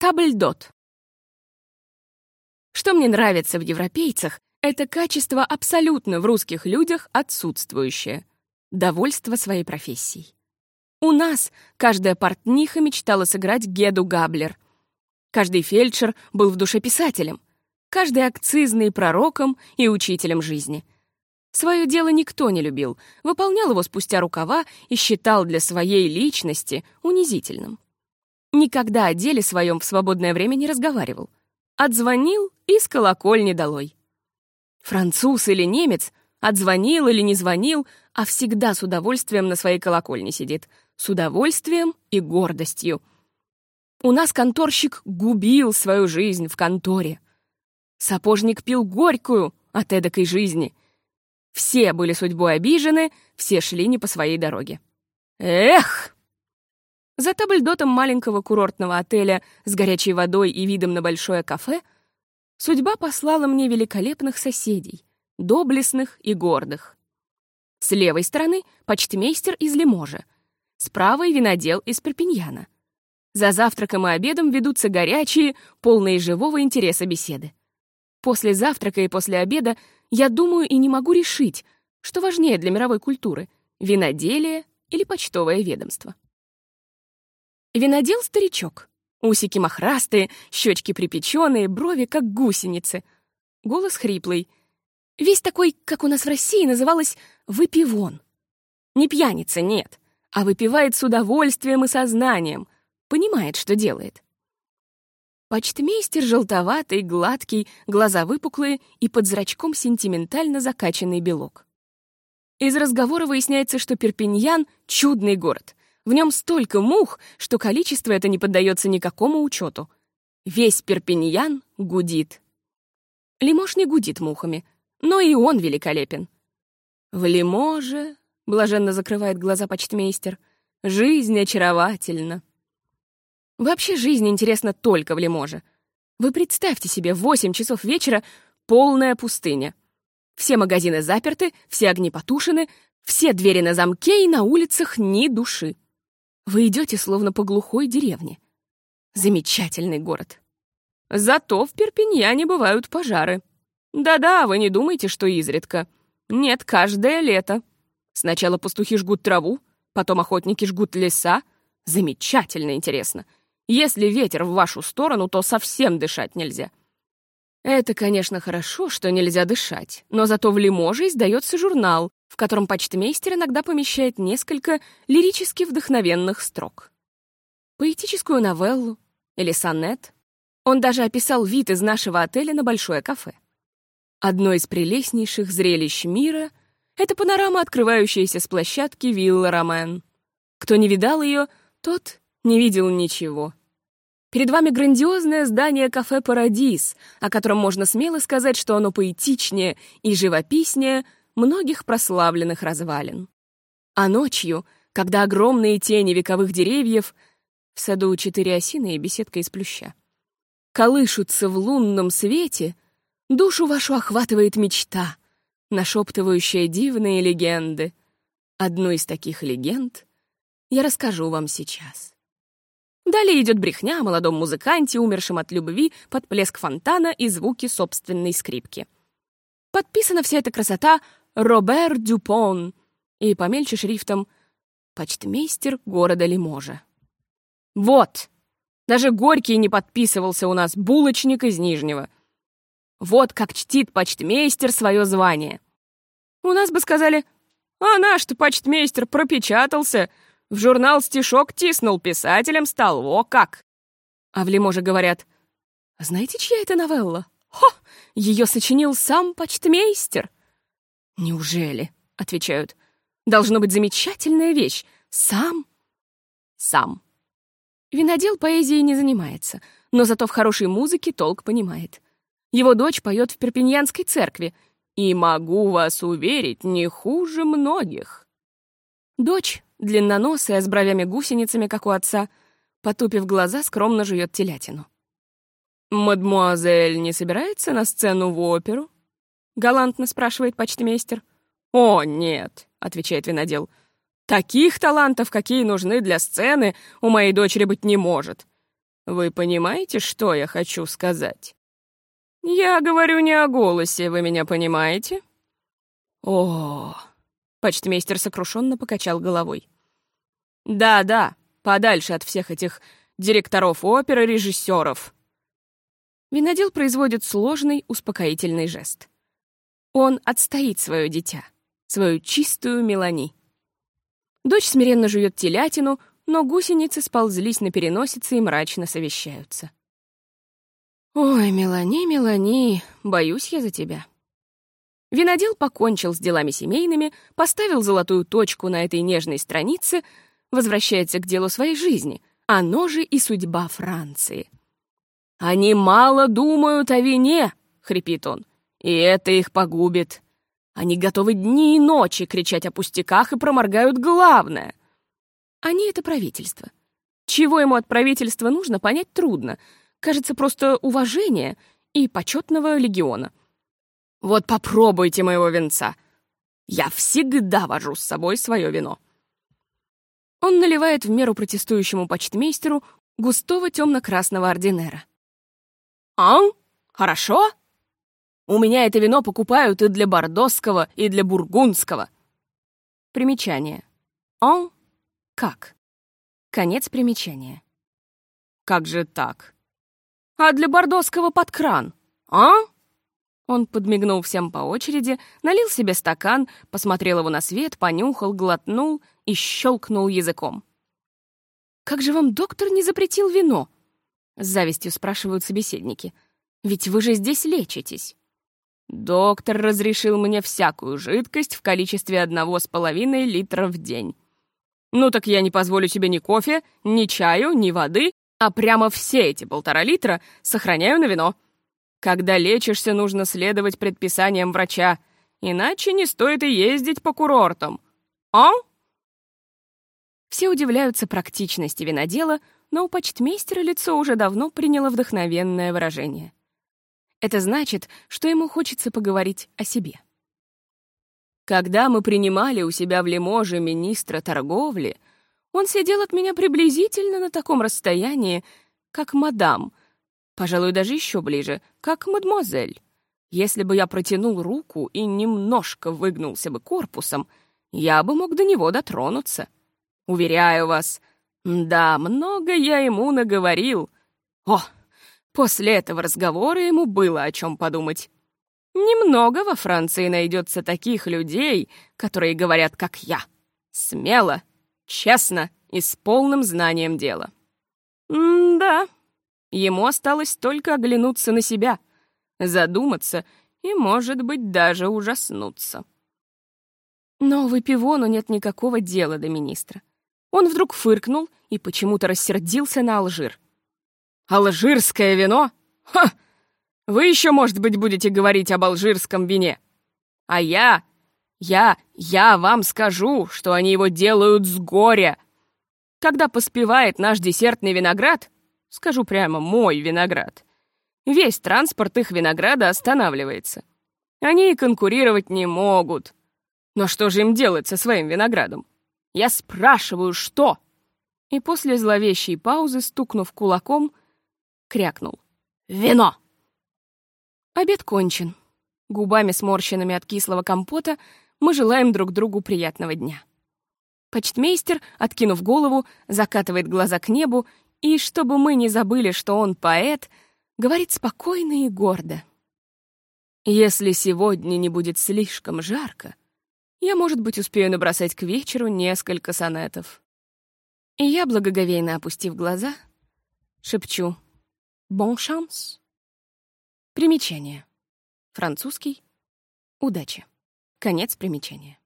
Табльдот. Что мне нравится в европейцах, это качество абсолютно в русских людях отсутствующее — довольство своей профессией. У нас каждая портниха мечтала сыграть Геду Габлер. Каждый фельдшер был в душе писателем, каждый акцизный — пророком и учителем жизни. Свое дело никто не любил, выполнял его спустя рукава и считал для своей личности унизительным. Никогда о деле своем в свободное время не разговаривал. Отзвонил и с колокольни долой. Француз или немец отзвонил или не звонил, а всегда с удовольствием на своей колокольне сидит. С удовольствием и гордостью. У нас конторщик губил свою жизнь в конторе. Сапожник пил горькую от эдакой жизни. Все были судьбой обижены, все шли не по своей дороге. Эх! За табльдотом маленького курортного отеля с горячей водой и видом на большое кафе — Судьба послала мне великолепных соседей, доблестных и гордых. С левой стороны — почтмейстер из Лиможа, с правой — винодел из Перпиньяна. За завтраком и обедом ведутся горячие, полные живого интереса беседы. После завтрака и после обеда я думаю и не могу решить, что важнее для мировой культуры — виноделие или почтовое ведомство. Винодел — старичок. Усики мохрастые, щечки припеченные, брови как гусеницы. Голос хриплый. Весь такой, как у нас в России, называлось «выпивон». Не пьяница, нет, а выпивает с удовольствием и сознанием, понимает, что делает. Почтмейстер желтоватый, гладкий, глаза выпуклые и под зрачком сентиментально закачанный белок. Из разговора выясняется, что Перпиньян — чудный город — в нем столько мух, что количество это не поддается никакому учету. Весь Перпиньян гудит. Лимож не гудит мухами, но и он великолепен. В Лиможе, — блаженно закрывает глаза почтмейстер, — жизнь очаровательна. Вообще жизнь интересна только в Лиможе. Вы представьте себе, в 8 часов вечера полная пустыня. Все магазины заперты, все огни потушены, все двери на замке и на улицах ни души. Вы идете словно по глухой деревне. Замечательный город. Зато в Перпиньяне бывают пожары. Да-да, вы не думайте, что изредка. Нет, каждое лето. Сначала пастухи жгут траву, потом охотники жгут леса. Замечательно интересно. Если ветер в вашу сторону, то совсем дышать нельзя. Это, конечно, хорошо, что нельзя дышать, но зато в Лиможе издается журнал, в котором почтмейстер иногда помещает несколько лирически вдохновенных строк. Поэтическую новеллу или сонет. Он даже описал вид из нашего отеля на большое кафе. Одно из прелестнейших зрелищ мира — это панорама, открывающаяся с площадки Вилла Ромен. Кто не видал ее, тот не видел ничего. Перед вами грандиозное здание кафе «Парадис», о котором можно смело сказать, что оно поэтичнее и живописнее — многих прославленных развалин. А ночью, когда огромные тени вековых деревьев, в саду четыре осины и беседка из плюща, колышутся в лунном свете, душу вашу охватывает мечта, нашептывающая дивные легенды. Одну из таких легенд я расскажу вам сейчас. Далее идет брехня о молодом музыканте, умершем от любви, под плеск фонтана и звуки собственной скрипки. Подписана вся эта красота Робер Дюпон и помельче шрифтом «Почтмейстер города Лиможа». Вот! Даже Горький не подписывался у нас, булочник из Нижнего. Вот как чтит почтмейстер свое звание. У нас бы сказали, а наш-то почтмейстер пропечатался, в журнал стишок тиснул, писателем стал, о как! А в Лиможе говорят, знаете, чья это новелла? Хо! Ее сочинил сам почтмейстер. «Неужели?» — отвечают. «Должно быть замечательная вещь. Сам?» «Сам». Винодел поэзией не занимается, но зато в хорошей музыке толк понимает. Его дочь поет в Перпиньянской церкви, и, могу вас уверить, не хуже многих. Дочь, длинноносая, с бровями-гусеницами, как у отца, потупив глаза, скромно жует телятину. «Мадмуазель не собирается на сцену в оперу?» — галантно спрашивает почтмейстер. «О, нет», — отвечает винодел. «Таких талантов, какие нужны для сцены, у моей дочери быть не может. Вы понимаете, что я хочу сказать? Я говорю не о голосе, вы меня понимаете? О, почтмейстер сокрушенно покачал головой. Да-да, подальше от всех этих директоров оперы, режиссеров. Винодел производит сложный, успокоительный жест. Он отстоит свое дитя, свою чистую Мелани. Дочь смиренно жует телятину, но гусеницы сползлись на переносице и мрачно совещаются. «Ой, Мелани, Мелани, боюсь я за тебя». Винодел покончил с делами семейными, поставил золотую точку на этой нежной странице, возвращается к делу своей жизни, оно же и судьба Франции. «Они мало думают о вине», — хрипит он, — «и это их погубит. Они готовы дни и ночи кричать о пустяках и проморгают главное. Они — это правительство. Чего ему от правительства нужно, понять трудно. Кажется, просто уважение и почетного легиона. Вот попробуйте моего венца. Я всегда вожу с собой свое вино. Он наливает в меру протестующему почтмейстеру густого темно-красного ординера. «Ан? Хорошо? У меня это вино покупают и для бордосского, и для бургундского». Примечание. «Ан? Как?» Конец примечания. «Как же так?» «А для бордосского под кран, а?» Он подмигнул всем по очереди, налил себе стакан, посмотрел его на свет, понюхал, глотнул и щелкнул языком. «Как же вам доктор не запретил вино?» С завистью спрашивают собеседники. «Ведь вы же здесь лечитесь». Доктор разрешил мне всякую жидкость в количестве одного с половиной литра в день. Ну так я не позволю себе ни кофе, ни чаю, ни воды, а прямо все эти полтора литра сохраняю на вино. Когда лечишься, нужно следовать предписаниям врача, иначе не стоит и ездить по курортам. А? Все удивляются практичности винодела, но у почтмейстера лицо уже давно приняло вдохновенное выражение. Это значит, что ему хочется поговорить о себе. Когда мы принимали у себя в Лиможе министра торговли, он сидел от меня приблизительно на таком расстоянии, как мадам, пожалуй, даже еще ближе, как мадемуазель. Если бы я протянул руку и немножко выгнулся бы корпусом, я бы мог до него дотронуться. Уверяю вас, да, много я ему наговорил. О, после этого разговора ему было о чем подумать. Немного во Франции найдется таких людей, которые говорят, как я. Смело, честно и с полным знанием дела. М-да, ему осталось только оглянуться на себя, задуматься и, может быть, даже ужаснуться. Но в Эпивону нет никакого дела до министра. Он вдруг фыркнул и почему-то рассердился на Алжир. «Алжирское вино? Ха! Вы еще, может быть, будете говорить об алжирском вине. А я, я, я вам скажу, что они его делают с горя. Когда поспевает наш десертный виноград, скажу прямо, мой виноград, весь транспорт их винограда останавливается. Они и конкурировать не могут. Но что же им делать со своим виноградом? Я спрашиваю, что?» И после зловещей паузы, стукнув кулаком, крякнул. «Вино!» Обед кончен. Губами сморщенными от кислого компота мы желаем друг другу приятного дня. Почтмейстер, откинув голову, закатывает глаза к небу и, чтобы мы не забыли, что он поэт, говорит спокойно и гордо. «Если сегодня не будет слишком жарко, я, может быть, успею набросать к вечеру несколько сонетов. И я, благоговейно опустив глаза, шепчу «Бон шанс». Примечание. Французский. Удачи. Конец примечания.